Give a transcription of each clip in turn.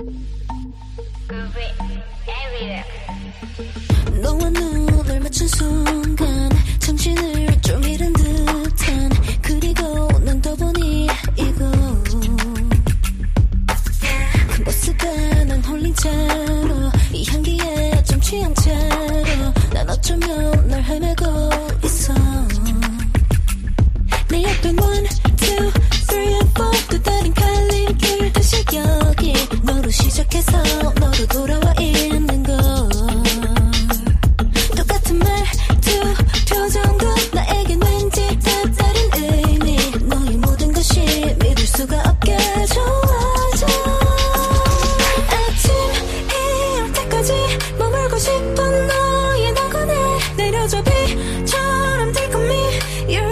그 너와 눈을 맞춘 순간 정신을 좀 잃은 듯한 그리고 난 또 보니 이거 그 모습에 난 홀린 채로 이 향기에 좀 취한 채로 난 어쩌면 널 헤매고 내려줘 비처럼 take on me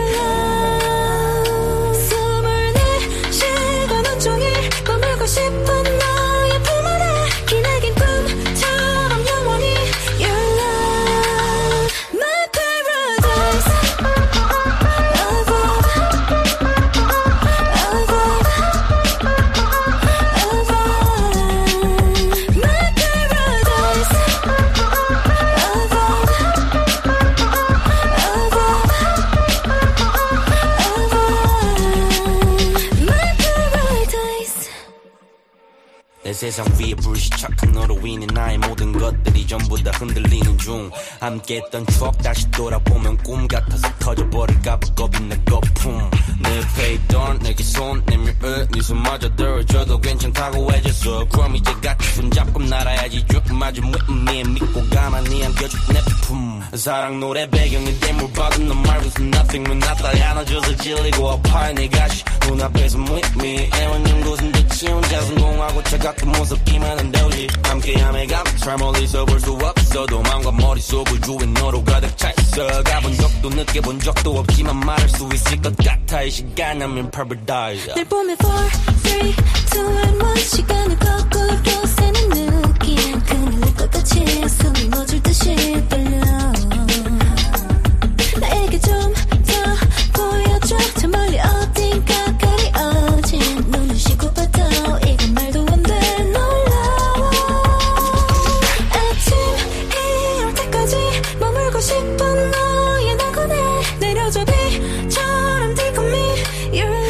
내 세상 위에 불시착한 너로 인해 나의 모든 것들이 전부 다 흔들리는 중. 함께 했던 추억 다시 돌아보면 꿈 같아서 터져버릴까봐 겁이 나 거품. 내 옆에 있던 내게 손 내밀어 네 손마저 들어줘도 괜찮다고 해줬어. 그럼 이제 같이 손잡고 날아야지. 쭉마저 믿음에 믿고 가만히 안겨줄 내품 사랑 노래 배경에 땜물 받은 너 말고서 nothing when 나딸 안아줘서 질리고 아파해 내 가시 눈앞에서 with me 애완용 곳은 대치 혼자 성공하고 차갑게 모습이면 안 되지 함께함에 감잘 멀리서 볼 수 없어도 마음과 머릿속을 주위 너로 가득 차 있어. 가본 적도 느껴본 적도 없지만 말할 수 있을 것 같아. 이 시간이면 paradise. 날 보면 4, 3, 처럼 take on me. You're